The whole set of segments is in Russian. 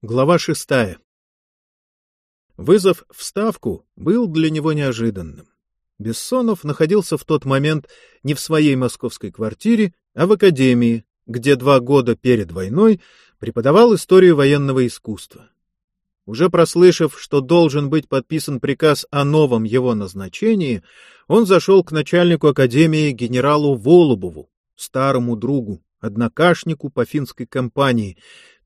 Глава шестая. Вызов в Ставку был для него неожиданным. Бессонов находился в тот момент не в своей московской квартире, а в академии, где два года перед войной преподавал историю военного искусства. Уже прослышав, что должен быть подписан приказ о новом его назначении, он зашел к начальнику академии генералу Волубову, старому другу, однокашнику по финской кампании,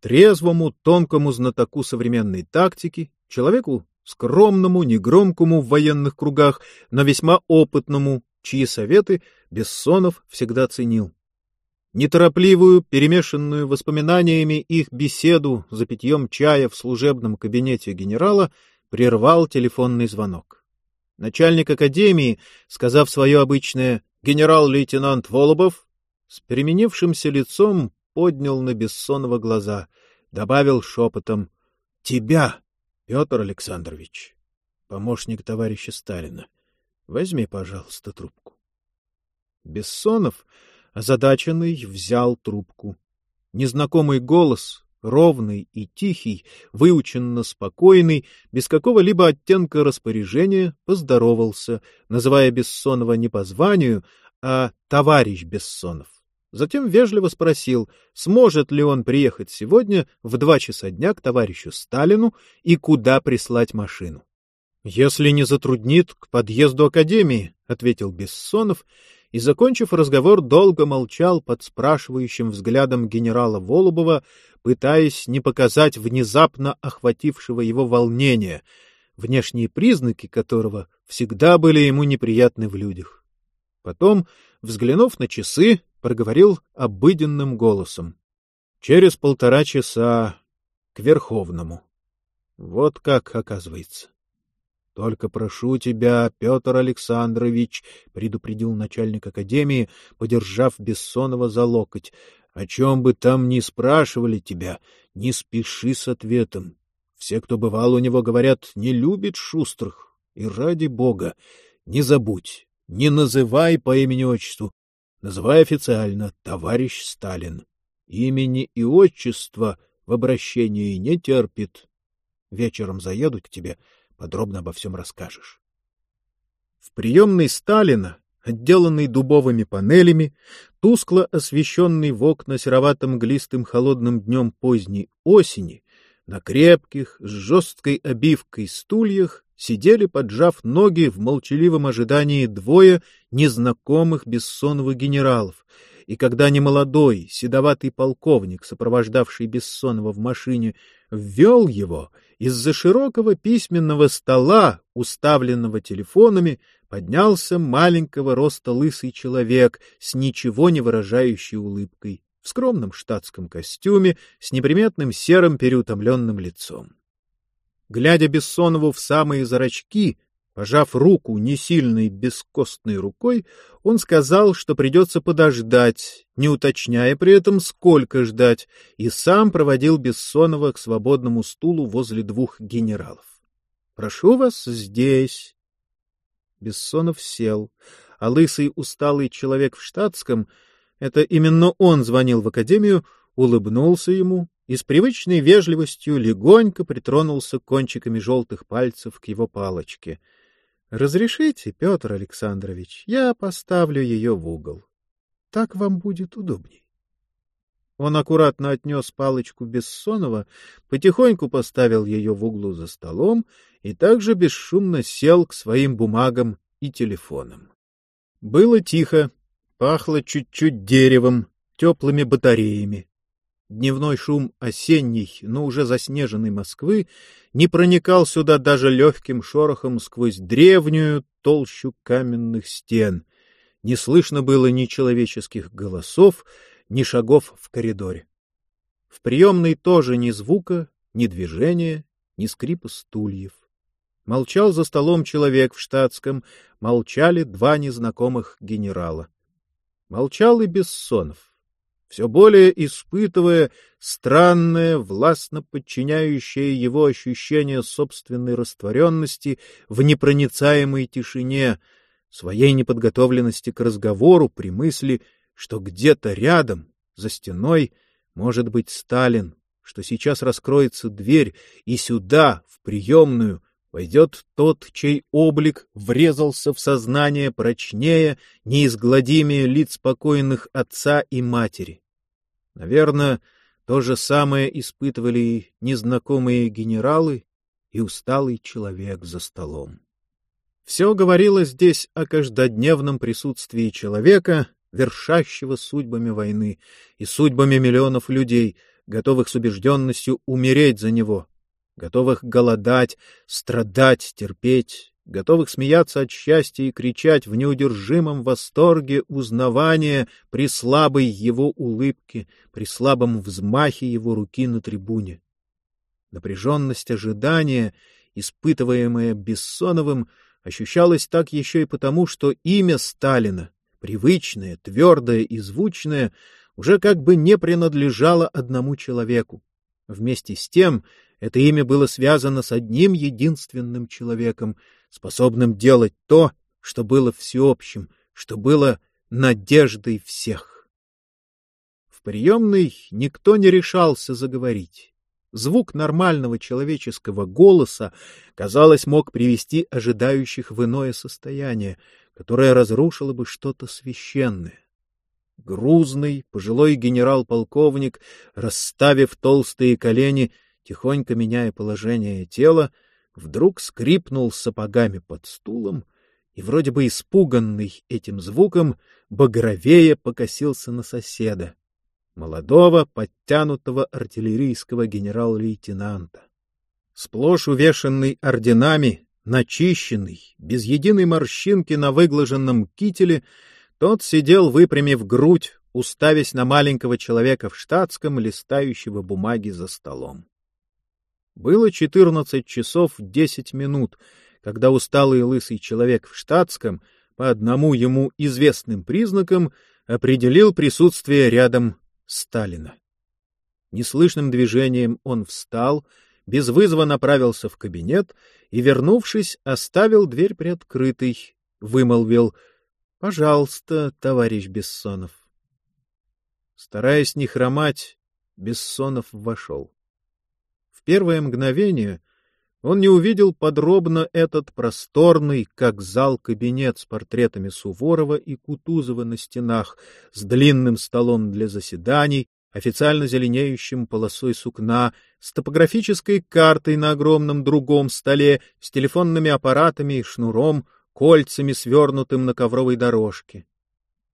трезвому, тонкому знатоку современной тактики, человеку скромному, негромкому в военных кругах, но весьма опытному, чьи советы Бессонов всегда ценил. Неторопливую, перемешанную воспоминаниями их беседу за питьем чая в служебном кабинете генерала прервал телефонный звонок. Начальник академии, сказав свое обычное «генерал-лейтенант Волобов», с переменившимся лицом поднял на Бессонова глаза, добавил шепотом «Тебя, Петр Александрович, помощник товарища Сталина, возьми, пожалуйста, трубку». Бессонов, озадаченный, взял трубку. Незнакомый голос, ровный и тихий, выученно спокойный, без какого-либо оттенка распоряжения, поздоровался, называя Бессонова не по званию, а «товарищ Бессонов». Затем вежливо спросил, сможет ли он приехать сегодня в два часа дня к товарищу Сталину и куда прислать машину. — Если не затруднит, к подъезду Академии, — ответил Бессонов, и, закончив разговор, долго молчал под спрашивающим взглядом генерала Волобова, пытаясь не показать внезапно охватившего его волнения, внешние признаки которого всегда были ему неприятны в людях. Потом, взглянув на часы, проговорил обыденным голосом. — Через полтора часа к Верховному. Вот как, оказывается. — Только прошу тебя, Петр Александрович, — предупредил начальник академии, подержав Бессонова за локоть, — о чем бы там ни спрашивали тебя, не спеши с ответом. Все, кто бывал у него, говорят, не любит шустрых. И ради бога, не забудь, не называй по имени-отчеству, Называй официально «Товарищ Сталин». Имени и отчества в обращении не терпит. Вечером заеду к тебе, подробно обо всем расскажешь. В приемной Сталина, отделанный дубовыми панелями, тускло освещенный в окна сероватым глистым холодным днем поздней осени, на крепких, с жесткой обивкой стульях сидели, поджав ноги в молчаливом ожидании двое незнакомых Бессоновых генералов, и когда немолодой, седоватый полковник, сопровождавший Бессонова в машине, ввел его, из-за широкого письменного стола, уставленного телефонами, поднялся маленького роста лысый человек с ничего не выражающей улыбкой, в скромном штатском костюме, с неприметным серым переутомленным лицом. Глядя Бессонову в самые зрачки, пожав руку несильной бескостной рукой, он сказал, что придется подождать, не уточняя при этом, сколько ждать, и сам проводил Бессонова к свободному стулу возле двух генералов. — Прошу вас здесь. Бессонов сел, а лысый усталый человек в штатском — это именно он звонил в академию, улыбнулся ему, и с привычной вежливостью легонько притронулся кончиками желтых пальцев к его палочке. — Разрешите, Петр Александрович, я поставлю ее в угол. Так вам будет удобней. Он аккуратно отнес палочку Бессонова, потихоньку поставил ее в углу за столом и также бесшумно сел к своим бумагам и телефонам. Было тихо, пахло чуть-чуть деревом, теплыми батареями. Дневной шум осенней, но уже заснеженной Москвы не проникал сюда даже легким шорохом сквозь древнюю толщу каменных стен. Не слышно было ни человеческих голосов, ни шагов в коридоре. В приемной тоже ни звука, ни движения, ни скрипа стульев. Молчал за столом человек в штатском, молчали два незнакомых генерала. Молчал и Бессонов все более испытывая странное, властно подчиняющее его ощущение собственной растворенности в непроницаемой тишине, своей неподготовленности к разговору при мысли, что где-то рядом, за стеной, может быть Сталин, что сейчас раскроется дверь, и сюда, в приемную, войдет тот, чей облик врезался в сознание прочнее, неизгладимее лиц спокойных отца и матери. Наверное, то же самое испытывали и незнакомые генералы, и усталый человек за столом. Все говорило здесь о каждодневном присутствии человека, вершащего судьбами войны и судьбами миллионов людей, готовых с убежденностью умереть за него, готовых голодать, страдать, терпеть, готовых смеяться от счастья и кричать в неудержимом восторге узнавания при слабой его улыбке, при слабом взмахе его руки на трибуне. Напряженность ожидания, испытываемая Бессоновым, ощущалась так еще и потому, что имя Сталина, привычное, твердое и звучное, уже как бы не принадлежало одному человеку. Вместе с тем это имя было связано с одним единственным человеком, способным делать то, что было всеобщим, что было надеждой всех. В приемной никто не решался заговорить. Звук нормального человеческого голоса, казалось, мог привести ожидающих в иное состояние, которое разрушило бы что-то священное. Грузный, пожилой генерал-полковник, расставив толстые колени, тихонько меняя положение тела, вдруг скрипнул сапогами под стулом и, вроде бы испуганный этим звуком, багровее покосился на соседа, молодого, подтянутого артиллерийского генерал-лейтенанта. Сплошь увешанный орденами, начищенный, без единой морщинки на выглаженном кителе, тот сидел, выпрямив грудь, уставясь на маленького человека в штатском, листающего бумаги за столом. Было четырнадцать часов десять минут, когда усталый лысый человек в штатском, по одному ему известным признакам, определил присутствие рядом Сталина. Неслышным движением он встал, без вызова направился в кабинет и, вернувшись, оставил дверь приоткрытой, вымолвил «Пожалуйста, товарищ Бессонов». Стараясь не хромать, Бессонов вошел. Первое мгновение он не увидел подробно этот просторный, как зал, кабинет с портретами Суворова и Кутузова на стенах, с длинным столом для заседаний, официально зеленеющим полосой сукна, с топографической картой на огромном другом столе, с телефонными аппаратами и шнуром, кольцами, свернутым на ковровой дорожке.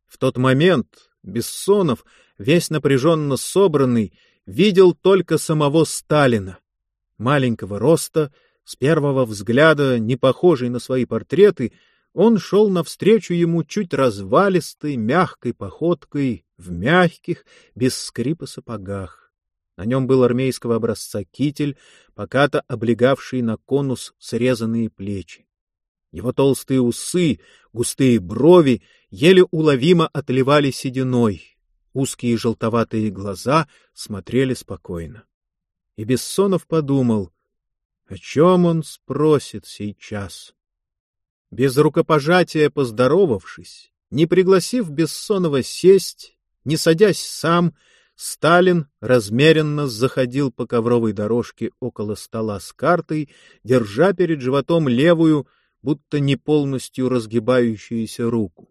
В тот момент Бессонов, весь напряженно собранный, видел только самого Сталина, маленького роста, с первого взгляда не похожий на свои портреты, он шел навстречу ему чуть развалистой, мягкой походкой, в мягких, без скрипа сапогах. На нем был армейского образца китель, покато облегавший на конус срезанные плечи. Его толстые усы, густые брови еле уловимо отливали сединой, узкие желтоватые глаза смотрели спокойно и Бессонов подумал, о чем он спросит сейчас. Без рукопожатия поздоровавшись, не пригласив Бессонова сесть, не садясь сам, Сталин размеренно заходил по ковровой дорожке около стола с картой, держа перед животом левую, будто не полностью разгибающуюся руку.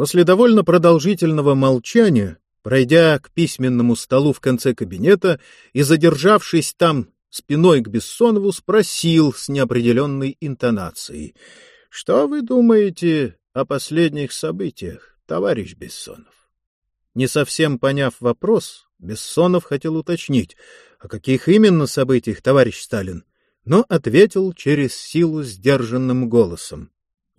После довольно продолжительного молчания Пройдя к письменному столу в конце кабинета и задержавшись там спиной к Бессонову, спросил с неопределенной интонацией. — Что вы думаете о последних событиях, товарищ Бессонов? Не совсем поняв вопрос, Бессонов хотел уточнить, о каких именно событиях, товарищ Сталин, но ответил через силу сдержанным голосом.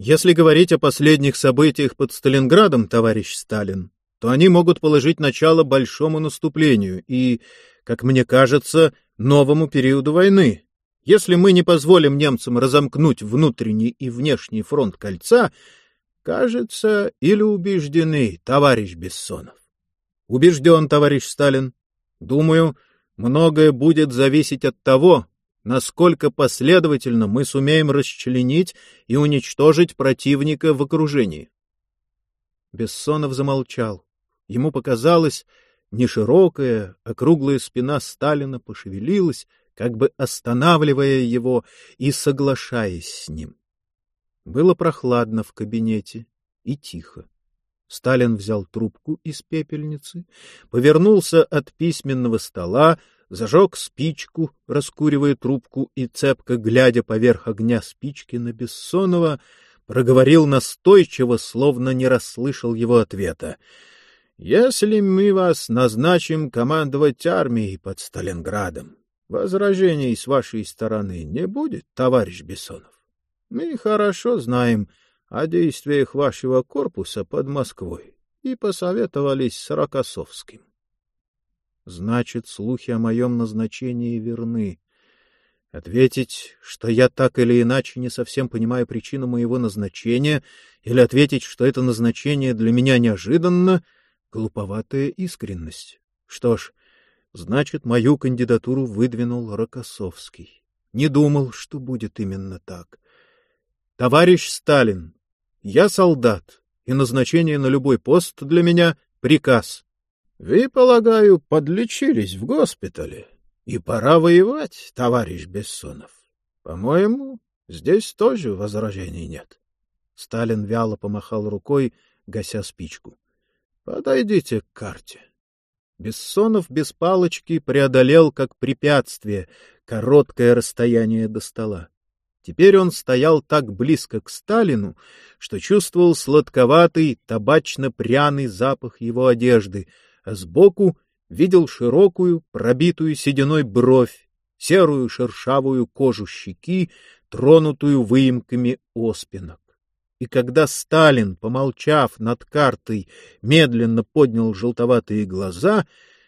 Если говорить о последних событиях под Сталинградом, товарищ Сталин, то они могут положить начало большому наступлению и, как мне кажется, новому периоду войны. Если мы не позволим немцам разомкнуть внутренний и внешний фронт кольца, кажется, или убеждены, товарищ Бессонов. Убежден, товарищ Сталин. Думаю, многое будет зависеть от того, насколько последовательно мы сумеем расчленить и уничтожить противника в окружении. Бессонов замолчал. Ему показалось, Неширокая, округлая спина Сталина пошевелилась, как бы останавливая его и соглашаясь с ним. Было прохладно в кабинете и тихо. Сталин взял трубку из пепельницы, повернулся от письменного стола, зажег спичку, раскуривая трубку и, цепко глядя поверх огня спички на Бессонова, проговорил настойчиво, словно не расслышал его ответа. — Если мы вас назначим командовать армией под Сталинградом, возражений с вашей стороны не будет, товарищ Бессонов. Мы хорошо знаем о действиях вашего корпуса под Москвой и посоветовались с Рокоссовским. Значит, слухи о моем назначении верны. Ответить, что я так или иначе не совсем понимаю причину моего назначения, или ответить, что это назначение для меня неожиданно — глуповатая искренность. Что ж, значит, мою кандидатуру выдвинул Рокоссовский. Не думал, что будет именно так. Товарищ Сталин, я солдат, и назначение на любой пост для меня — приказ. Вы, полагаю, подлечились в госпитале, и пора воевать, товарищ Бессонов. По-моему, здесь тоже возражений нет. Сталин вяло помахал рукой, гася спичку. Подойдите к карте. Бессонов без палочки преодолел как препятствие короткое расстояние до стола. Теперь он стоял так близко к Сталину, что чувствовал сладковатый, табачно-пряный запах его одежды, сбоку видел широкую, пробитую сединой бровь, серую шершавую кожу щеки, тронутую выемками оспинок. И когда Сталин, помолчав над картой, медленно поднял желтоватые глаза,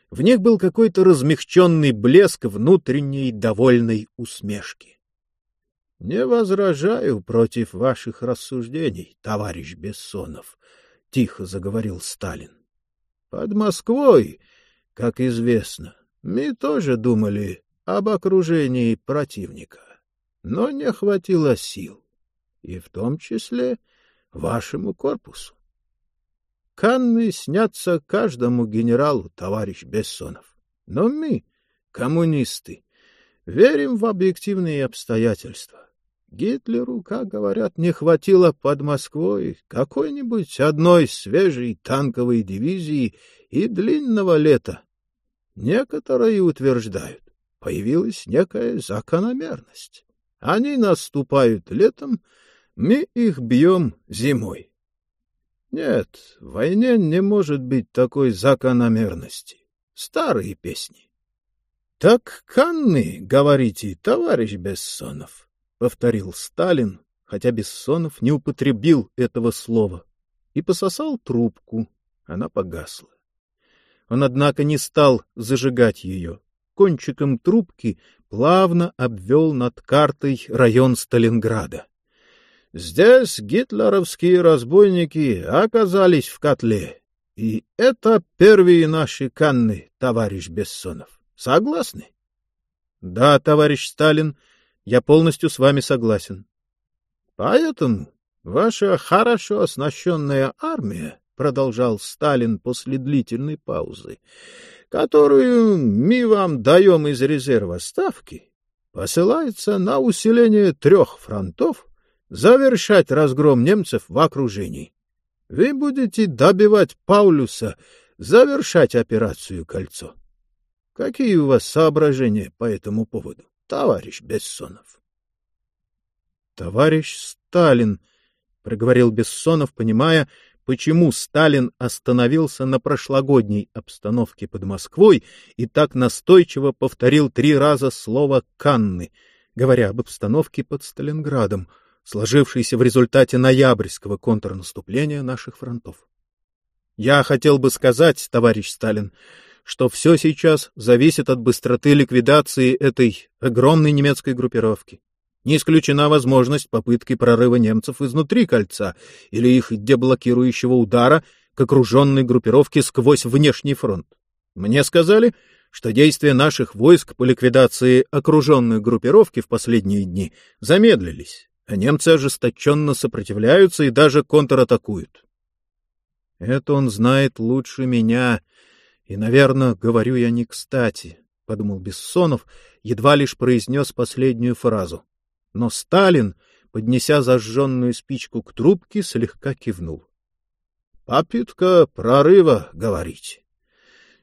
в них был какой-то размягченный блеск внутренней довольной усмешки. — Не возражаю против ваших рассуждений, товарищ Бессонов, — тихо заговорил Сталин. — Под Москвой, как известно, мы тоже думали об окружении противника, но не хватило сил, и в том числе вашему корпусу. Канны снятся каждому генералу, товарищ Бессонов, но мы, коммунисты, верим в объективные обстоятельства. Гитлеру, как говорят, не хватило под Москвой какой-нибудь одной свежей танковой дивизии и длинного лета. Некоторые утверждают, появилась некая закономерность. Они наступают летом, мы их бьем зимой. Нет, в войне не может быть такой закономерности. Старые песни. — Так Канны, говорите, товарищ Бессонов? Повторил Сталин, хотя Бессонов не употребил этого слова, и пососал трубку. Она погасла. Он, однако, не стал зажигать ее. Кончиком трубки плавно обвел над картой район Сталинграда. Здесь гитлеровские разбойники оказались в котле. И это первые наши канны, товарищ Бессонов. Согласны? — Да, товарищ Сталин, я полностью с вами согласен. Поэтому ваша хорошо оснащенная армия, продолжал Сталин после длительной паузы, которую мы вам даем из резерва ставки, посылается на усиление трех фронтов, завершать разгром немцев в окружении. Вы будете добивать Паулюса, завершать операцию «Кольцо». Какие у вас соображения по этому поводу? Товарищ Бессонов. — Товарищ Сталин, — проговорил Бессонов, понимая, почему Сталин остановился на прошлогодней обстановке под Москвой и так настойчиво повторил три раза слово «Канны», говоря об обстановке под Сталинградом, сложившейся в результате ноябрьского контрнаступления наших фронтов. Я хотел бы сказать, товарищ Сталин, что все сейчас зависит от быстроты ликвидации этой огромной немецкой группировки. Не исключена возможность попытки прорыва немцев изнутри кольца или их деблокирующего удара к окруженной группировке сквозь внешний фронт. Мне сказали, что действия наших войск по ликвидации окруженной группировки в последние дни замедлились, а немцы ожесточенно сопротивляются и даже контратакуют. Это он знает лучше меня, И, наверное, говорю я не кстати, — подумал Бессонов, едва лишь произнес последнюю фразу. Но Сталин, поднеся зажженную спичку к трубке, слегка кивнул. — Попытка прорыва, говорите.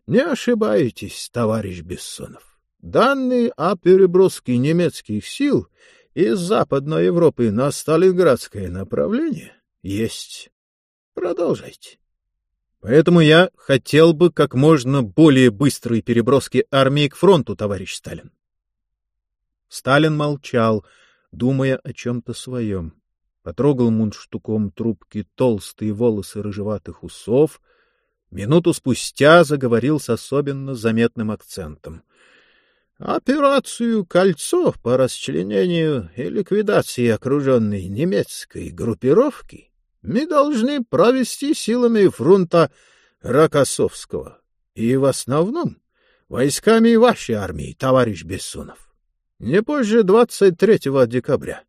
Не ошибаетесь, товарищ Бессонов. Данные о переброске немецких сил из Западной Европы на Сталинградское направление есть. Продолжайте. Поэтому я хотел бы как можно более быстрой переброски армии к фронту, товарищ Сталин. Сталин молчал, думая о чем-то своем. Потрогал мундштуком трубки толстые волосы рыжеватых усов. Минуту спустя заговорил с особенно заметным акцентом. Операцию «Кольцо» по расчленению и ликвидации окруженной немецкой группировки мы должны провести силами фронта Рокоссовского и в основном войсками вашей армии, товарищ Бессонов. Не позже 23 декабря.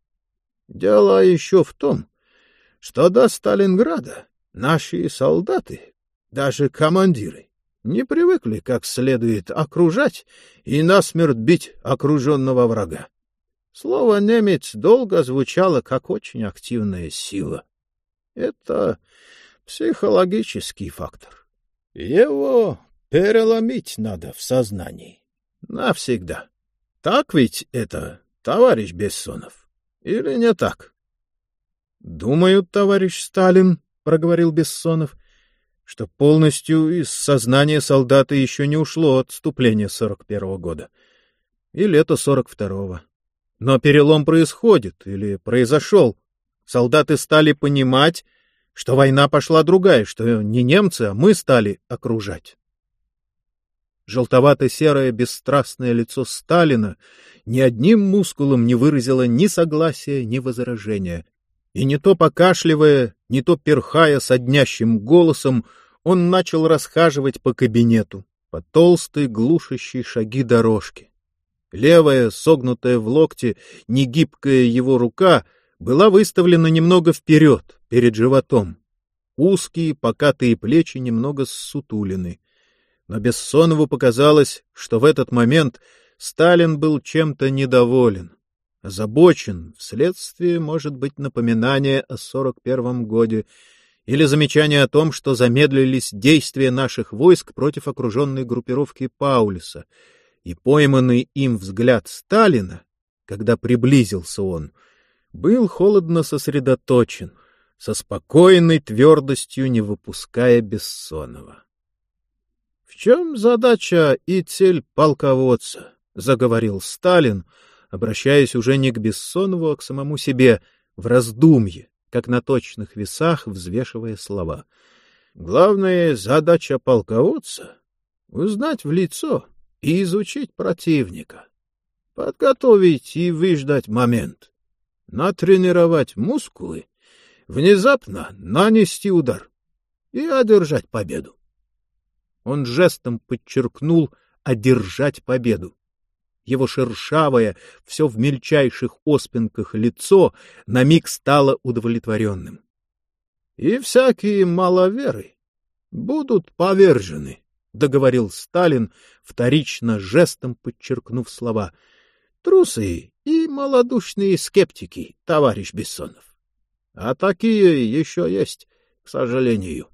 Дело еще в том, что до Сталинграда наши солдаты, даже командиры, не привыкли как следует окружать и насмерть бить окруженного врага. Слово «немец» долго звучало как очень активная сила. Это психологический фактор. Его переломить надо в сознании. Навсегда. Так ведь это, товарищ Бессонов? Или не так? — Думаю, товарищ Сталин, — проговорил Бессонов, что полностью из сознания солдата еще не ушло отступление 41-го года и лето 42-го. Но перелом происходит или произошел. Солдаты стали понимать, что война пошла другая, что не немцы, а мы стали окружать. Желтовато-серое бесстрастное лицо Сталина ни одним мускулом не выразило ни согласия, ни возражения. И не то покашливая, не то перхая соднящим голосом, он начал расхаживать по кабинету, по толстой глушащей шаги дорожки. Левая, согнутая в локте, негибкая его рука была выставлена немного вперед, перед животом. Узкие, покатые плечи немного ссутулены. Но Бессонову показалось, что в этот момент Сталин был чем-то недоволен, озабочен, вследствие, может быть, напоминания о сорок первом годе, или замечание о том, что замедлились действия наших войск против окруженной группировки Паулиса, и пойманный им взгляд Сталина, когда приблизился он, был холодно сосредоточен, со спокойной твердостью не выпуская Бессонова. — В чем задача и цель полководца? — заговорил Сталин, обращаясь уже не к Бессонову, а к самому себе, в раздумье, как на точных весах взвешивая слова. Главная задача полководца — узнать в лицо и изучить противника, подготовить и выждать момент, натренировать мускулы, внезапно нанести удар и одержать победу. Он жестом подчеркнул «одержать победу» его шершавое, все в мельчайших оспинках лицо на миг стало удовлетворенным. — И всякие маловеры будут повержены, — договорил Сталин, вторично жестом подчеркнув слова. — Трусы и малодушные скептики, товарищ Бессонов. А такие еще есть, к сожалению.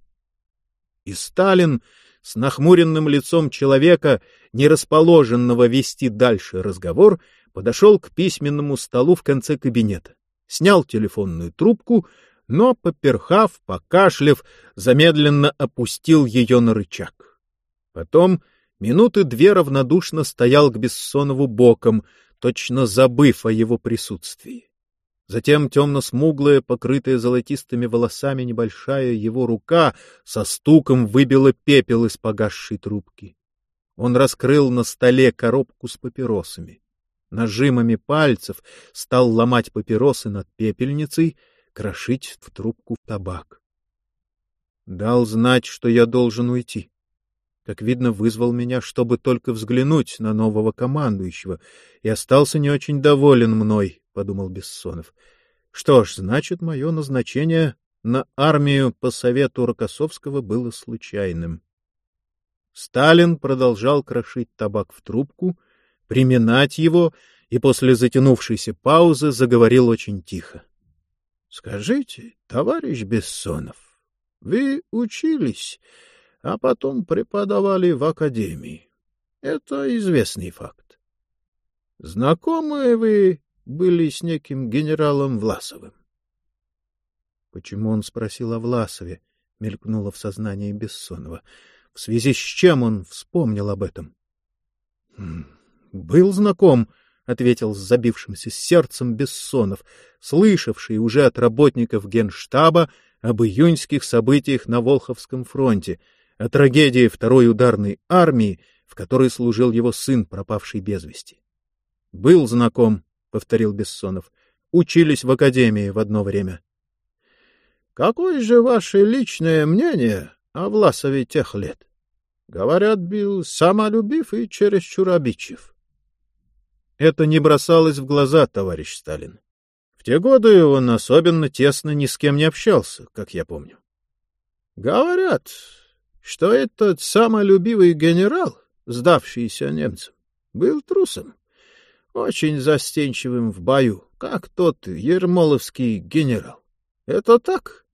И Сталин с нахмуренным лицом человека, не расположенного вести дальше разговор, подошел к письменному столу в конце кабинета, снял телефонную трубку, но, поперхав, покашляв, замедленно опустил ее на рычаг. Потом минуты две равнодушно стоял к Бессонову боком, точно забыв о его присутствии. Затем темно-смуглая, покрытая золотистыми волосами небольшая его рука со стуком выбила пепел из погасшей трубки. Он раскрыл на столе коробку с папиросами. Нажимами пальцев стал ломать папиросы над пепельницей, крошить в трубку табак. Дал знать, что я должен уйти. Как видно, вызвал меня, чтобы только взглянуть на нового командующего, и остался не очень доволен мной, подумал Бессонов. Что ж, значит, мое назначение на армию по совету Рокоссовского было случайным. Сталин продолжал крошить табак в трубку, приминать его и после затянувшейся паузы заговорил очень тихо. — Скажите, товарищ Бессонов, вы учились, а потом преподавали в академии. Это известный факт. Знакомы вы были с неким генералом Власовым? Почему он спросил о Власове? мелькнуло в сознании Бессонова. В связи с чем он вспомнил об этом? «Хм, — Был знаком, — ответил с забившимся сердцем Бессонов, слышавший уже от работников генштаба об июньских событиях на Волховском фронте, о трагедии второй ударной армии, в которой служил его сын, пропавший без вести. — Был знаком, — повторил Бессонов. — Учились в академии в одно время. — Какое же ваше личное мнение о Власове тех лет? Говорят, был самолюбив и чересчур обидчив. Это не бросалось в глаза, товарищ Сталин. В те годы он особенно тесно ни с кем не общался, как я помню. Говорят, что этот самолюбивый генерал, сдавшийся немцам, был трусом, очень застенчивым в бою, как тот ермоловский генерал. Это так?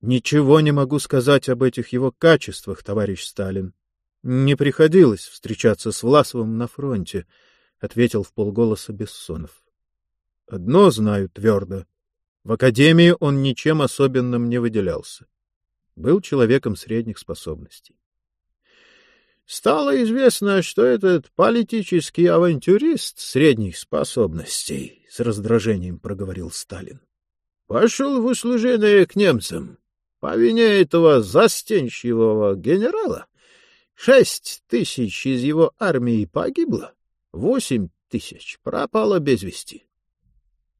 Ничего не могу сказать об этих его качествах, товарищ Сталин. Не приходилось встречаться с Власовым на фронте, ответил в полголоса Бессонов. Одно знаю твердо. В академии он ничем особенным не выделялся. Был человеком средних способностей. Стало известно, что этот политический авантюрист средних способностей, с раздражением проговорил Сталин, пошел в услужение к немцам по вине этого застенчивого генерала шесть тысяч из его армии погибло, восемь тысяч пропало без вести.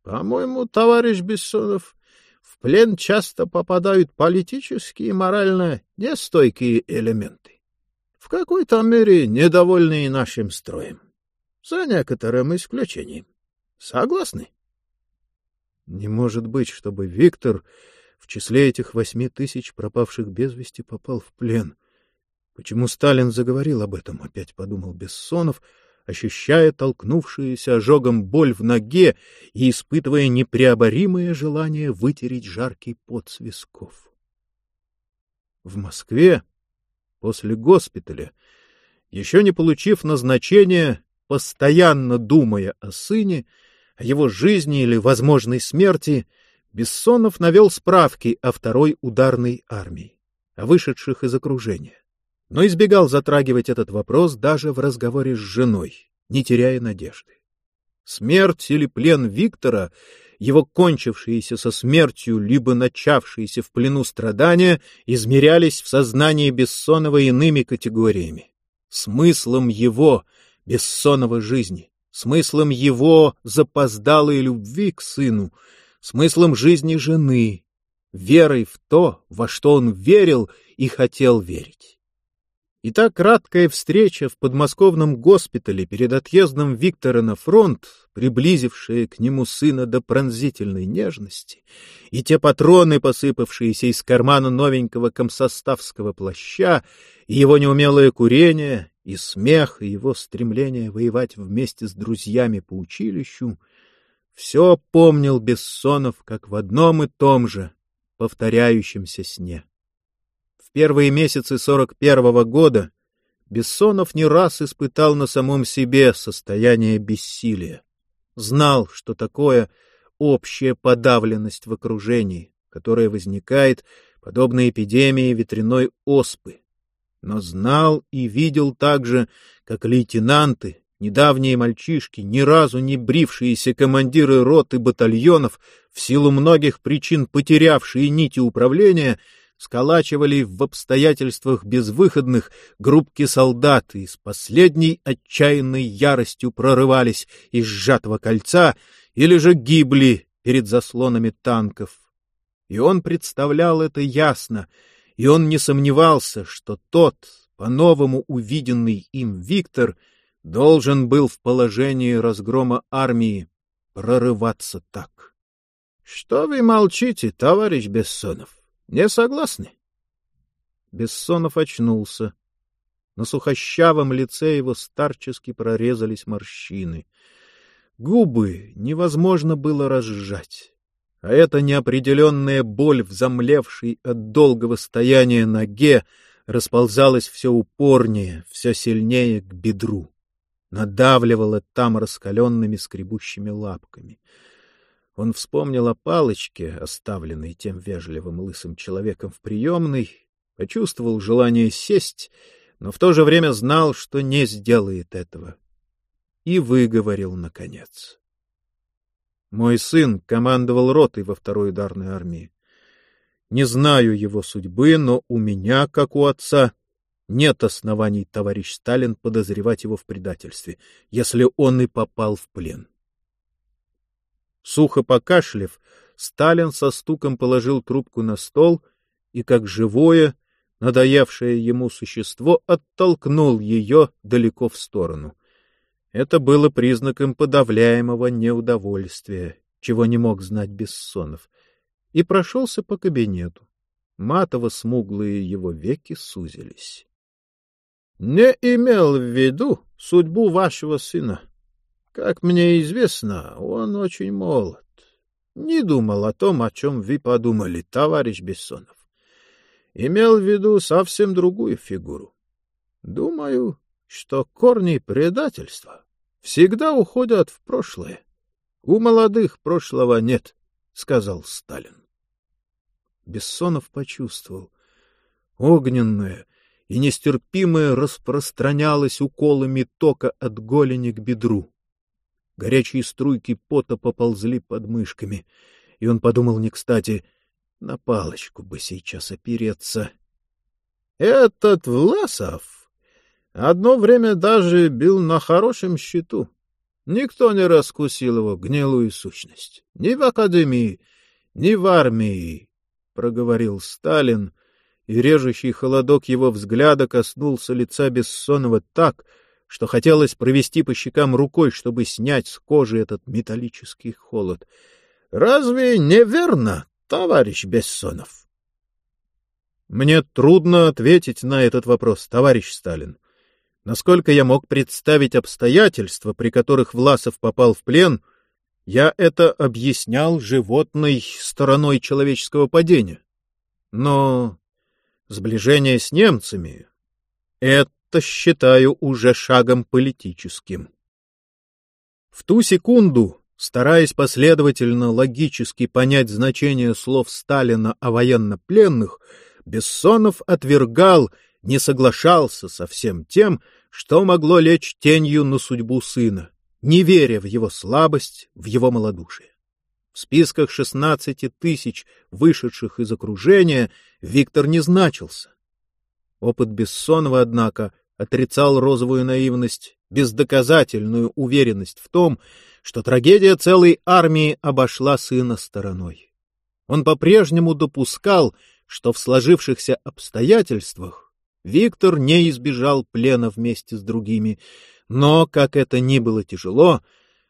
По-моему, товарищ Бессонов, в плен часто попадают политические и морально нестойкие элементы, в какой-то мере недовольные нашим строем, за некоторым исключением. Согласны? Не может быть, чтобы Виктор в числе этих восьми тысяч пропавших без вести попал в плен. Почему Сталин заговорил об этом, опять подумал Бессонов, ощущая толкнувшуюся ожогом боль в ноге и испытывая непреоборимое желание вытереть жаркий пот с висков. В Москве, после госпиталя, еще не получив назначения, постоянно думая о сыне, о его жизни или возможной смерти, Бессонов навел справки о второй ударной армии, о вышедших из окружения, но избегал затрагивать этот вопрос даже в разговоре с женой, не теряя надежды. Смерть или плен Виктора, его кончившиеся со смертью либо начавшиеся в плену страдания, измерялись в сознании Бессонова иными категориями. Смыслом его, Бессонова жизни, смыслом его запоздалой любви к сыну — смыслом жизни жены, верой в то, во что он верил и хотел верить. И та краткая встреча в подмосковном госпитале перед отъездом Виктора на фронт, приблизившая к нему сына до пронзительной нежности, и те патроны, посыпавшиеся из кармана новенького комсоставского плаща, и его неумелое курение, и смех, и его стремление воевать вместе с друзьями по училищу — все помнил Бессонов, как в одном и том же, повторяющемся сне. Первые месяцы сорок первого года Бессонов не раз испытал на самом себе состояние бессилия. Знал, что такое общая подавленность в окружении, которая возникает, подобно эпидемии ветряной оспы. Но знал и видел также, как лейтенанты, Недавние мальчишки, ни разу не брившиеся командиры рот и батальонов, в силу многих причин потерявшие нити управления, сколачивали в обстоятельствах безвыходных группки солдат и с последней отчаянной яростью прорывались из сжатого кольца или же гибли перед заслонами танков. И он представлял это ясно, и он не сомневался, что тот, по-новому увиденный им Виктор — должен был в положении разгрома армии прорываться так. — Что вы молчите, товарищ Бессонов? Не согласны? Бессонов очнулся. На сухощавом лице его старчески прорезались морщины. Губы невозможно было разжать, а эта неопределенная боль, взомлевшей от долгого стояния ноге, расползалась все упорнее, все сильнее к бедру, надавливала там раскаленными скребущими лапками. Он вспомнил о палочке, оставленной тем вежливым лысым человеком в приемной, почувствовал желание сесть, но в то же время знал, что не сделает этого. И выговорил, наконец. Мой сын командовал ротой во второй ударной армии. Не знаю его судьбы, но у меня, как у отца, нет оснований, товарищ Сталин, подозревать его в предательстве, если он и попал в плен. Сухо покашлив, Сталин со стуком положил трубку на стол и, как живое, надоевшее ему существо, оттолкнул ее далеко в сторону. Это было признаком подавляемого неудовольствия, чего не мог знать Бессонов, и прошелся по кабинету. Матово-смуглые его веки сузились. — Не имел в виду судьбу вашего сына, как мне известно, он очень молод. Не думал о том, о чем вы подумали, товарищ Бессонов. Имел в виду совсем другую фигуру. Думаю, что корни предательства всегда уходят в прошлое. У молодых прошлого нет, — сказал Сталин. Бессонов почувствовал. Огненное и нестерпимое распространялось уколами тока от голени к бедру. Горячие струйки пота поползли под мышками, и он подумал не кстати, на палочку бы сейчас опереться. Этот Власов одно время даже бил на хорошем счету. Никто не раскусил его гнилую сущность. Ни в академии, ни в армии, — проговорил Сталин, и режущий холодок его взгляда коснулся лица Бессонова так, что хотелось провести по щекам рукой, чтобы снять с кожи этот металлический холод. — Разве не верно, товарищ Бессонов? — Мне трудно ответить на этот вопрос, товарищ Сталин. Насколько я мог представить обстоятельства, при которых Власов попал в плен, я это объяснял животной стороной человеческого падения. Но сближение с немцами — это это считаю уже шагом политическим. В ту секунду, стараясь последовательно логически понять значение слов Сталина о военнопленных, Бессонов отвергал, не соглашался со всем тем, что могло лечь тенью на судьбу сына, не веря в его слабость, в его малодушие. В списках 16 тысяч вышедших из окружения Виктор не значился. Опыт Бессонова, однако, отрицал розовую наивность, бездоказательную уверенность в том, что трагедия целой армии обошла сына стороной. Он по-прежнему допускал, что в сложившихся обстоятельствах Виктор не избежал плена вместе с другими, но, как это ни было тяжело,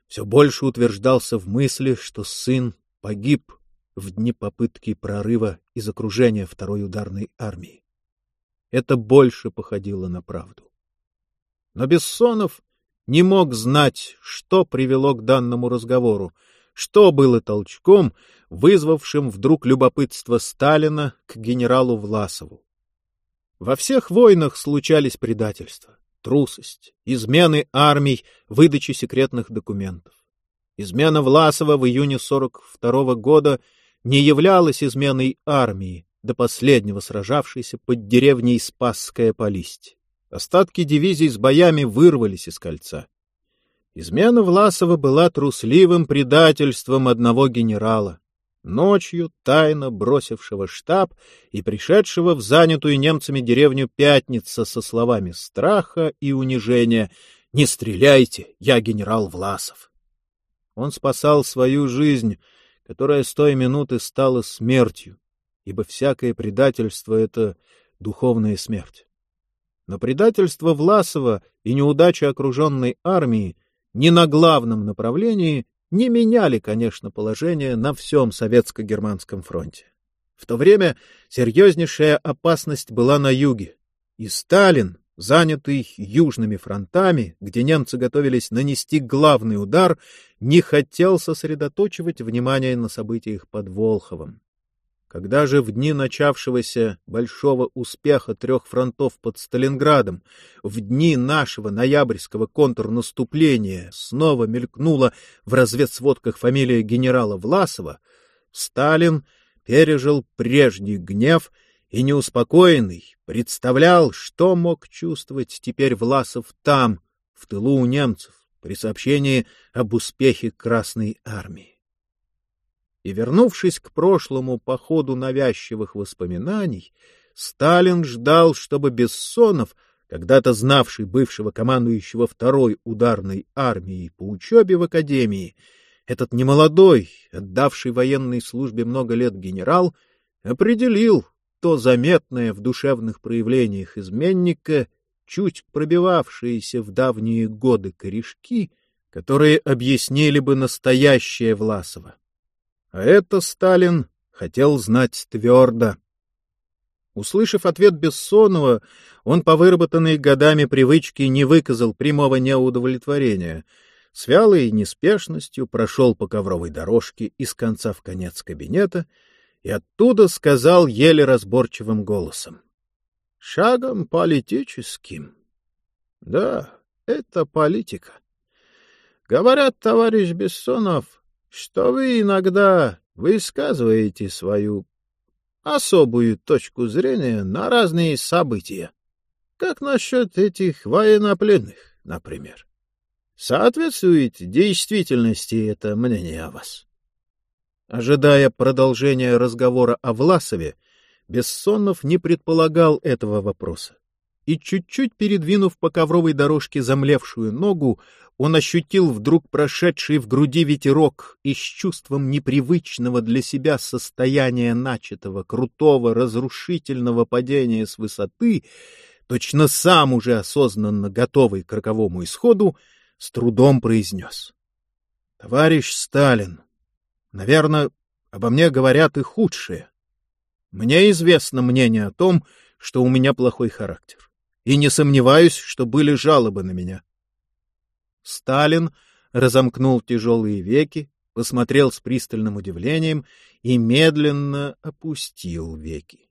все больше утверждался в мысли, что сын погиб в дни попытки прорыва из окружения второй ударной армии. Это больше походило на правду. Но Бессонов не мог знать, что привело к данному разговору, что было толчком, вызвавшим вдруг любопытство Сталина к генералу Власову. Во всех войнах случались предательства, трусость, измены армий, выдачи секретных документов. Измена Власова в июне 42 -го года не являлась изменой армии, до последнего сражавшейся под деревней Спасская Полисть. Остатки дивизий с боями вырвались из кольца. Измена Власова была трусливым предательством одного генерала, ночью тайно бросившего штаб и пришедшего в занятую немцами деревню Пятница со словами страха и унижения «Не стреляйте, я генерал Власов». Он спасал свою жизнь, которая с той минуты стала смертью, ибо всякое предательство — это духовная смерть. Но предательство Власова и неудача окруженной армии ни на главном направлении не меняли, конечно, положение на всем советско-германском фронте. В то время серьезнейшая опасность была на юге, и Сталин, занятый южными фронтами, где немцы готовились нанести главный удар, не хотел сосредоточивать внимание на событиях под Волховом. Когда же в дни начавшегося большого успеха трех фронтов под Сталинградом, в дни нашего ноябрьского контрнаступления снова мелькнула в разведсводках фамилия генерала Власова, Сталин пережил прежний гнев и неуспокоенный представлял, что мог чувствовать теперь Власов там, в тылу у немцев, при сообщении об успехе Красной Армии и, вернувшись к прошлому по ходу навязчивых воспоминаний, Сталин ждал, чтобы Бессонов, когда-то знавший бывшего командующего второй ударной армией по учебе в академии, этот немолодой, отдавший военной службе много лет генерал, определил то заметное в душевных проявлениях изменника, чуть пробивавшиеся в давние годы корешки, которые объяснили бы настоящее Власова. А это Сталин хотел знать твердо. Услышав ответ Бессонова, он по выработанной годами привычке не выказал прямого неудовлетворения. С вялой неспешностью прошел по ковровой дорожке из конца в конец кабинета и оттуда сказал еле разборчивым голосом. — Шагом политическим. — Да, это политика. Говорят, товарищ Бессонов, что вы иногда высказываете свою особую точку зрения на разные события. Как насчет этих военнопленных, например? Соответствует действительности это мнение о вас? Ожидая продолжения разговора о Власове, Бессонов не предполагал этого вопроса и, чуть-чуть передвинув по ковровой дорожке замлевшую ногу, он ощутил вдруг прошедший в груди ветерок и с чувством непривычного для себя состояния начатого, крутого, разрушительного падения с высоты, точно сам уже осознанно готовый к роковому исходу, с трудом произнес. — Товарищ Сталин, наверное, обо мне говорят и худшие. Мне известно мнение о том, что у меня плохой характер и не сомневаюсь, что были жалобы на меня. Сталин разомкнул тяжелые веки, посмотрел с пристальным удивлением и медленно опустил веки.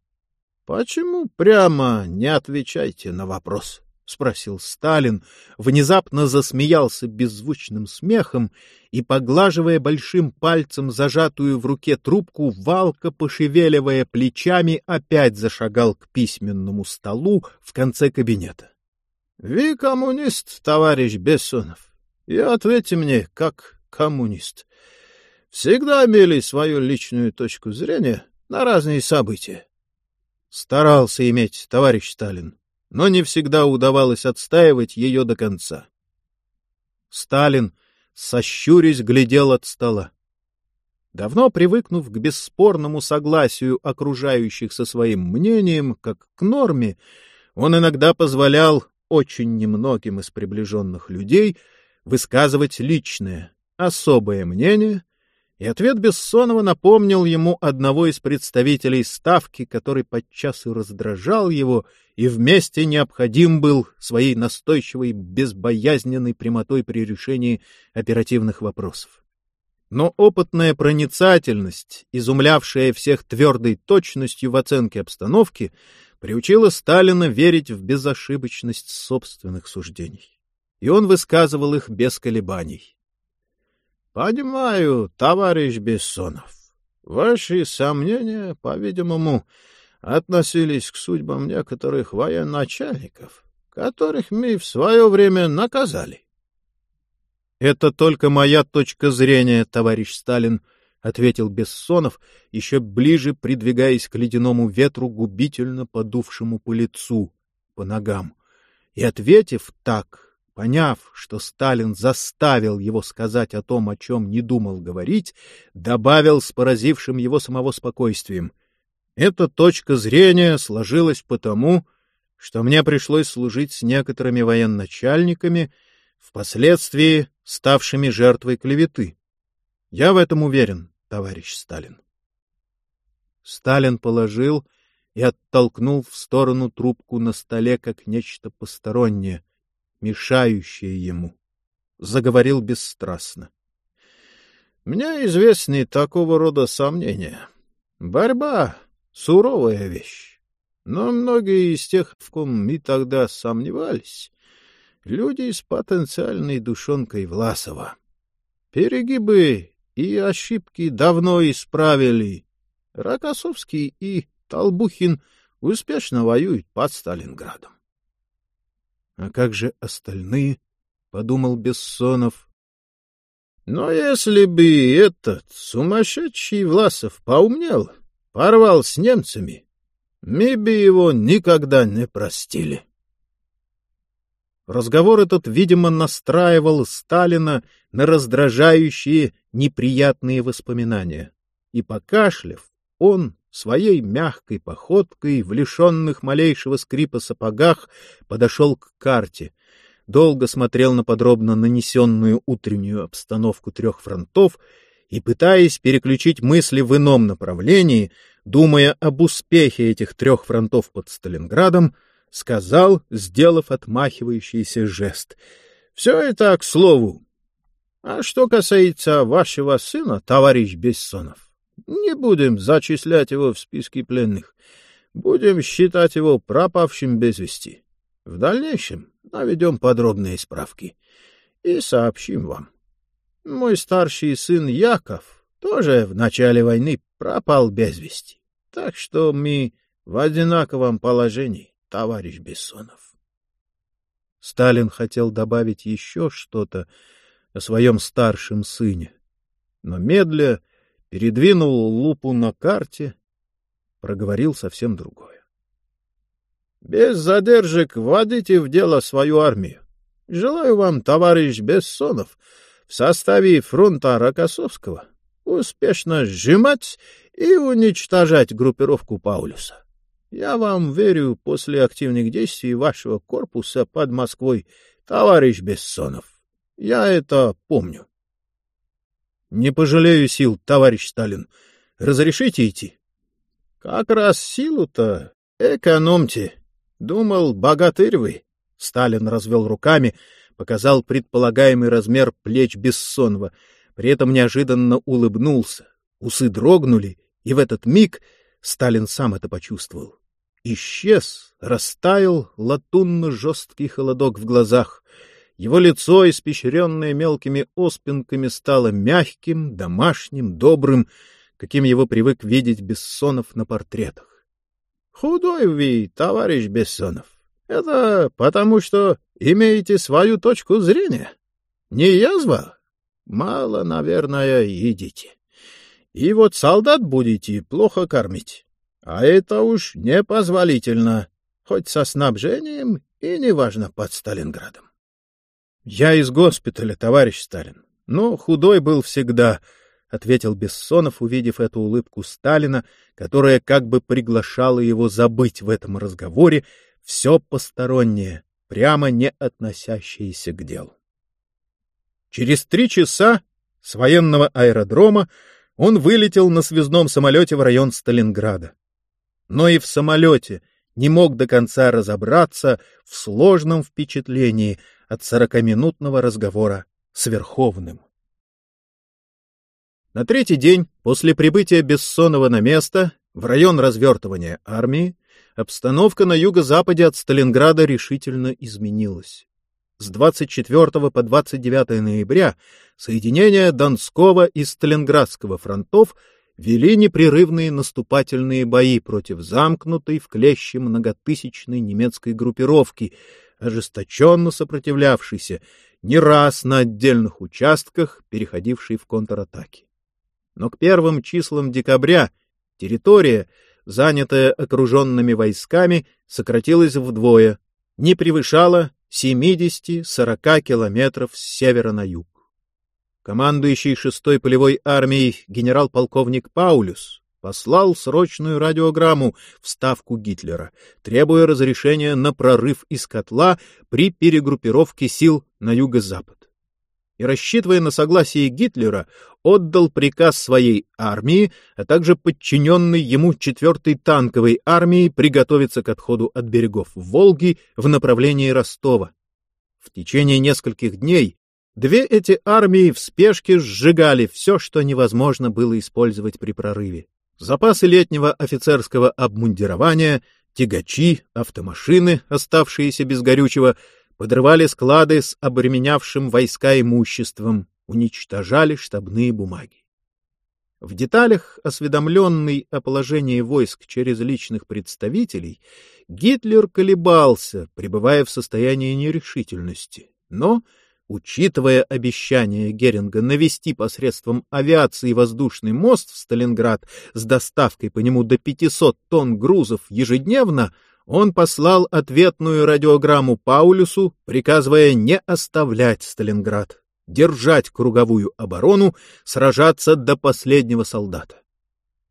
— Почему прямо не отвечайте на вопрос? — спросил Сталин, внезапно засмеялся беззвучным смехом и, поглаживая большим пальцем зажатую в руке трубку, валко, пошевеливая плечами, опять зашагал к письменному столу в конце кабинета. — Вы коммунист, товарищ Бессонов, и ответьте мне, как коммунист. Всегда имели свою личную точку зрения на разные события? — Старался иметь, товарищ Сталин но не всегда удавалось отстаивать ее до конца. Сталин, сощурясь, глядел от стола. Давно привыкнув к бесспорному согласию окружающих со своим мнением, как к норме, он иногда позволял очень немногим из приближенных людей высказывать личное, особое мнение и ответ Бессонова напомнил ему одного из представителей Ставки, который подчас и раздражал его, и вместе необходим был своей настойчивой, безбоязненной прямотой при решении оперативных вопросов. Но опытная проницательность, изумлявшая всех твердой точностью в оценке обстановки, приучила Сталина верить в безошибочность собственных суждений. И он высказывал их без колебаний. — Понимаю, товарищ Бессонов. Ваши сомнения, по-видимому, относились к судьбам некоторых военачальников, которых мы в свое время наказали. — Это только моя точка зрения, товарищ Сталин, — ответил Бессонов, еще ближе придвигаясь к ледяному ветру, губительно подувшему по лицу, по ногам. И, ответив так, Поняв, что Сталин заставил его сказать о том, о чем не думал говорить, добавил с поразившим его самого спокойствием. Эта точка зрения сложилась потому, что мне пришлось служить с некоторыми военачальниками, впоследствии ставшими жертвой клеветы. Я в этом уверен, товарищ Сталин. Сталин положил и оттолкнул в сторону трубку на столе, как нечто постороннее, мешающее ему. Заговорил бесстрастно. — Мне известны такого рода сомнения. Борьба — суровая вещь. Но многие из тех, в ком мы тогда сомневались, люди с потенциальной душонкой Власова. Перегибы и ошибки давно исправили. Рокоссовский и Толбухин успешно воюют под Сталинградом. — А как же остальные? — подумал Бессонов. — Но если бы этот сумасшедший Власов поумнел, порвал с немцами, мы бы его никогда не простили. Разговор этот, видимо, настраивал Сталина на раздражающие, неприятные воспоминания. И, покашляв, он своей мягкой походкой, в лишенных малейшего скрипа сапогах, подошел к карте, долго смотрел на подробно нанесенную утреннюю обстановку трех фронтов и, пытаясь переключить мысли в ином направлении, думая об успехе этих трех фронтов под Сталинградом, сказал, сделав отмахивающийся жест. — Все это к слову. А что касается вашего сына, товарищ Бессонов, не будем зачислять его в списки пленных. Будем считать его пропавшим без вести. В дальнейшем наведем подробные справки и сообщим вам. Мой старший сын Яков тоже в начале войны пропал без вести. Так что мы в одинаковом положении, товарищ Бессонов. Сталин хотел добавить еще что-то о своем старшем сыне, но медля передвинул лупу на карте, проговорил совсем другое. — Без задержек вводите в дело свою армию. Желаю вам, товарищ Бессонов, в составе фронта Рокоссовского успешно сжимать и уничтожать группировку Паулюса. Я вам верю после активных действий вашего корпуса под Москвой, товарищ Бессонов. Я это помню. — Не пожалею сил, товарищ Сталин. Разрешите идти? — Как раз силу-то экономьте. Думал, богатырь вы. Сталин развел руками, показал предполагаемый размер плеч Бессонова, при этом неожиданно улыбнулся. Усы дрогнули, и в этот миг Сталин сам это почувствовал. Исчез, растаял латунно-жесткий холодок в глазах — его лицо, испещренное мелкими оспинками, стало мягким, домашним, добрым, каким его привык видеть Бессонов на портретах. — Худой вы, товарищ Бессонов. Это потому, что имеете свою точку зрения? Не язва? Мало, наверное, едите. И вот солдат будете плохо кормить. А это уж непозволительно, хоть со снабжением и неважно под Сталинградом. — Я из госпиталя, товарищ Сталин. Но худой был всегда, — ответил Бессонов, увидев эту улыбку Сталина, которая как бы приглашала его забыть в этом разговоре все постороннее, прямо не относящееся к делу. Через три часа с военного аэродрома он вылетел на связном самолете в район Сталинграда. Но и в самолете не мог до конца разобраться в сложном впечатлении — от сорокаминутного разговора с Верховным. На третий день после прибытия Бессонова на место, в район развертывания армии, обстановка на юго-западе от Сталинграда решительно изменилась. С 24 по 29 ноября соединения Донского и Сталинградского фронтов вели непрерывные наступательные бои против замкнутой в клеще многотысячной немецкой группировки, ожесточенно сопротивлявшийся, не раз на отдельных участках, переходивший в контратаки. Но к первым числам декабря территория, занятая окруженными войсками, сократилась вдвое, не превышала 70-40 километров с севера на юг. Командующий шестой полевой армией генерал-полковник Паулюс послал срочную радиограмму в ставку Гитлера, требуя разрешения на прорыв из котла при перегруппировке сил на юго-запад. и, рассчитывая на согласие Гитлера, отдал приказ своей армии, а также подчиненной ему 4-й танковой армии приготовиться к отходу от берегов Волги в направлении Ростова. В течение нескольких дней две эти армии в спешке сжигали все, что невозможно было использовать при прорыве. Запасы летнего офицерского обмундирования, тягачи, автомашины, оставшиеся без горючего, подрывали склады с обременявшим войска имуществом, уничтожали штабные бумаги. В деталях, осведомленный о положении войск через личных представителей, Гитлер колебался, пребывая в состоянии нерешительности. Но, учитывая обещание Геринга навести посредством авиации воздушный мост в Сталинград с доставкой по нему до 500 тонн грузов ежедневно, он послал ответную радиограмму Паулюсу, приказывая не оставлять Сталинград держать круговую оборону, сражаться до последнего солдата.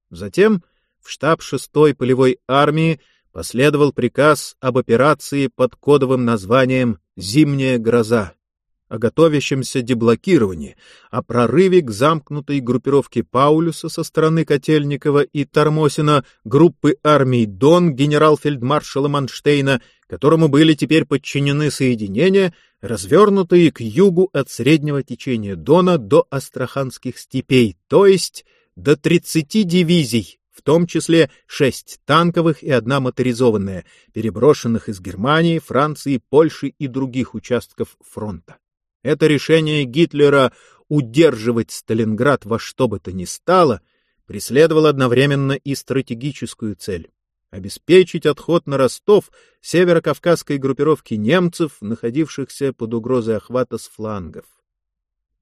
Затем в штаб 6-й полевой армии последовал приказ об операции под кодовым названием «Зимняя гроза», о готовящемся деблокировании, о прорыве к замкнутой группировке Паулюса со стороны Котельникова и Тормосина группы армий Дон генерал-фельдмаршала Манштейна, которому были теперь подчинены соединения, развернутые к югу от среднего течения Дона до Астраханских степей, то есть до 30 дивизий, в том числе шесть танковых и одна моторизованная, переброшенных из Германии, Франции, Польши и других участков фронта. Это решение Гитлера удерживать Сталинград во что бы то ни стало преследовало одновременно и стратегическую цель — обеспечить отход на Ростов северокавказской группировки немцев, находившихся под угрозой охвата с флангов.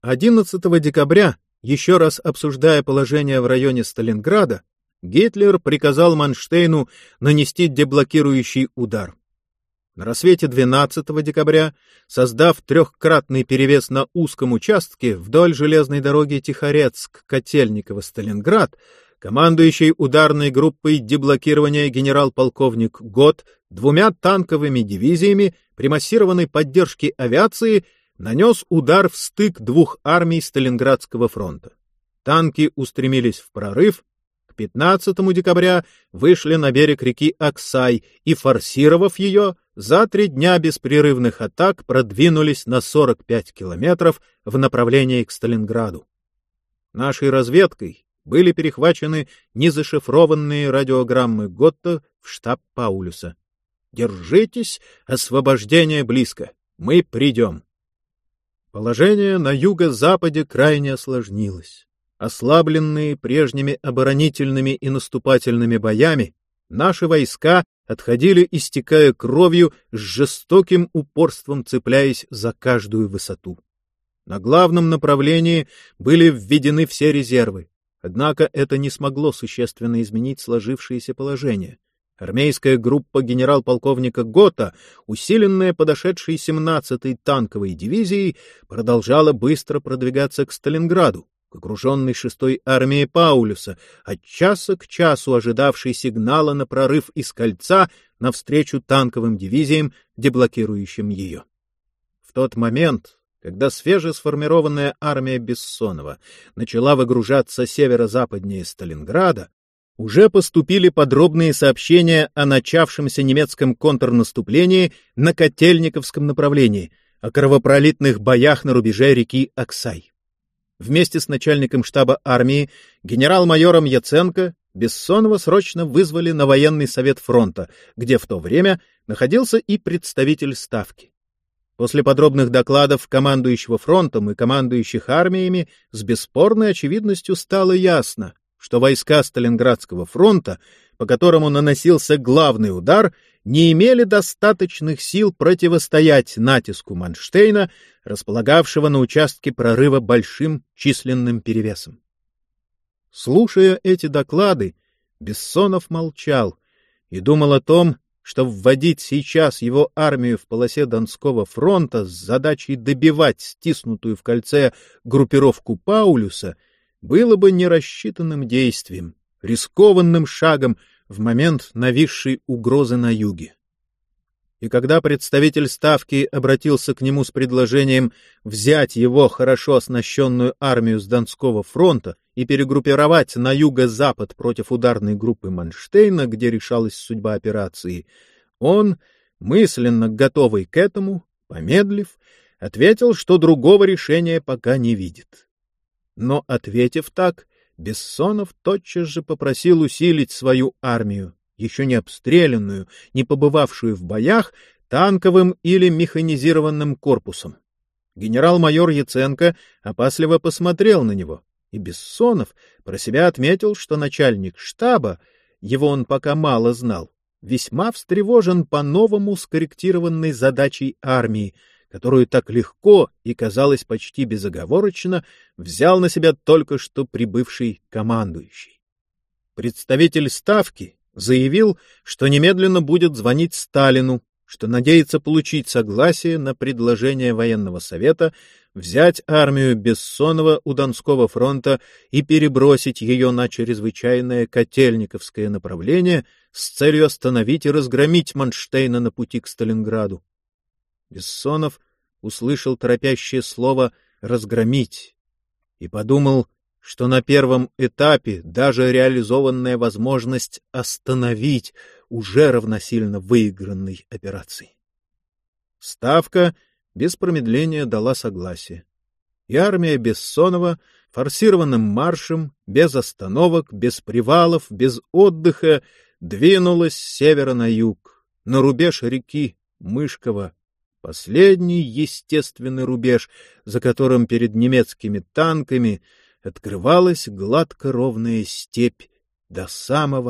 11 декабря, еще раз обсуждая положение в районе Сталинграда, Гитлер приказал Манштейну нанести деблокирующий удар. На рассвете 12 декабря, создав трехкратный перевес на узком участке вдоль железной дороги Тихорецк-Котельниково-Сталинград, командующий ударной группой деблокирования генерал-полковник Гот двумя танковыми дивизиями при массированной поддержке авиации нанес удар в стык двух армий Сталинградского фронта. Танки устремились в прорыв, 15 декабря вышли на берег реки Аксай и, форсировав ее, за три дня беспрерывных атак продвинулись на 45 километров в направлении к Сталинграду. Нашей разведкой были перехвачены незашифрованные радиограммы Готта в штаб Паулюса. «Держитесь, освобождение близко, мы придем». Положение на юго-западе крайне осложнилось. Ослабленные прежними оборонительными и наступательными боями, наши войска отходили, истекая кровью, с жестоким упорством цепляясь за каждую высоту. На главном направлении были введены все резервы, однако это не смогло существенно изменить сложившееся положение. Армейская группа генерал-полковника Гота, усиленная подошедшей 17-й танковой дивизией, продолжала быстро продвигаться к Сталинграду к окруженной шестой армии Паулюса, от часа к часу ожидавшей сигнала на прорыв из кольца навстречу танковым дивизиям, деблокирующим ее. В тот момент, когда свежесформированная армия Бессонова начала выгружаться северо-западнее Сталинграда, уже поступили подробные сообщения о начавшемся немецком контрнаступлении на Котельниковском направлении, о кровопролитных боях на рубеже реки Аксай. Вместе с начальником штаба армии генерал-майором Яценко Бессонова срочно вызвали на военный совет фронта, где в то время находился и представитель Ставки. После подробных докладов командующего фронтом и командующих армиями с бесспорной очевидностью стало ясно, что войска Сталинградского фронта, по которому наносился главный удар, не имели достаточных сил противостоять натиску Манштейна, располагавшего на участке прорыва большим численным перевесом. Слушая эти доклады, Бессонов молчал и думал о том, что вводить сейчас его армию в полосе Донского фронта с задачей добивать стиснутую в кольце группировку Паулюса было бы нерассчитанным действием, рискованным шагом в момент нависшей угрозы на юге. и когда представитель Ставки обратился к нему с предложением взять его хорошо оснащенную армию с Донского фронта и перегруппировать на юго-запад против ударной группы Манштейна, где решалась судьба операции, он, мысленно готовый к этому, помедлив, ответил, что другого решения пока не видит. Но, ответив так, Бессонов тотчас же попросил усилить свою армию, еще не обстрелянную, не побывавшую в боях, танковым или механизированным корпусом. Генерал-майор Яценко опасливо посмотрел на него, и Бессонов про себя отметил, что начальник штаба, его он пока мало знал, весьма встревожен по-новому скорректированной задачей армии, которую так легко и, казалось, почти безоговорочно взял на себя только что прибывший командующий. Представитель Ставки заявил, что немедленно будет звонить Сталину, что надеется получить согласие на предложение военного совета взять армию Бессонова у Донского фронта и перебросить ее на чрезвычайное Котельниковское направление с целью остановить и разгромить Манштейна на пути к Сталинграду. Бессонов услышал торопящее слово «разгромить» и подумал, что на первом этапе даже реализованная возможность остановить уже равносильно выигранной операции. Ставка без промедления дала согласие, и армия Бессонова форсированным маршем, без остановок, без привалов, без отдыха двинулась с севера на юг, на рубеж реки Мышкова, последний естественный рубеж, за которым перед немецкими танками открывалась гладко ровная степь до самого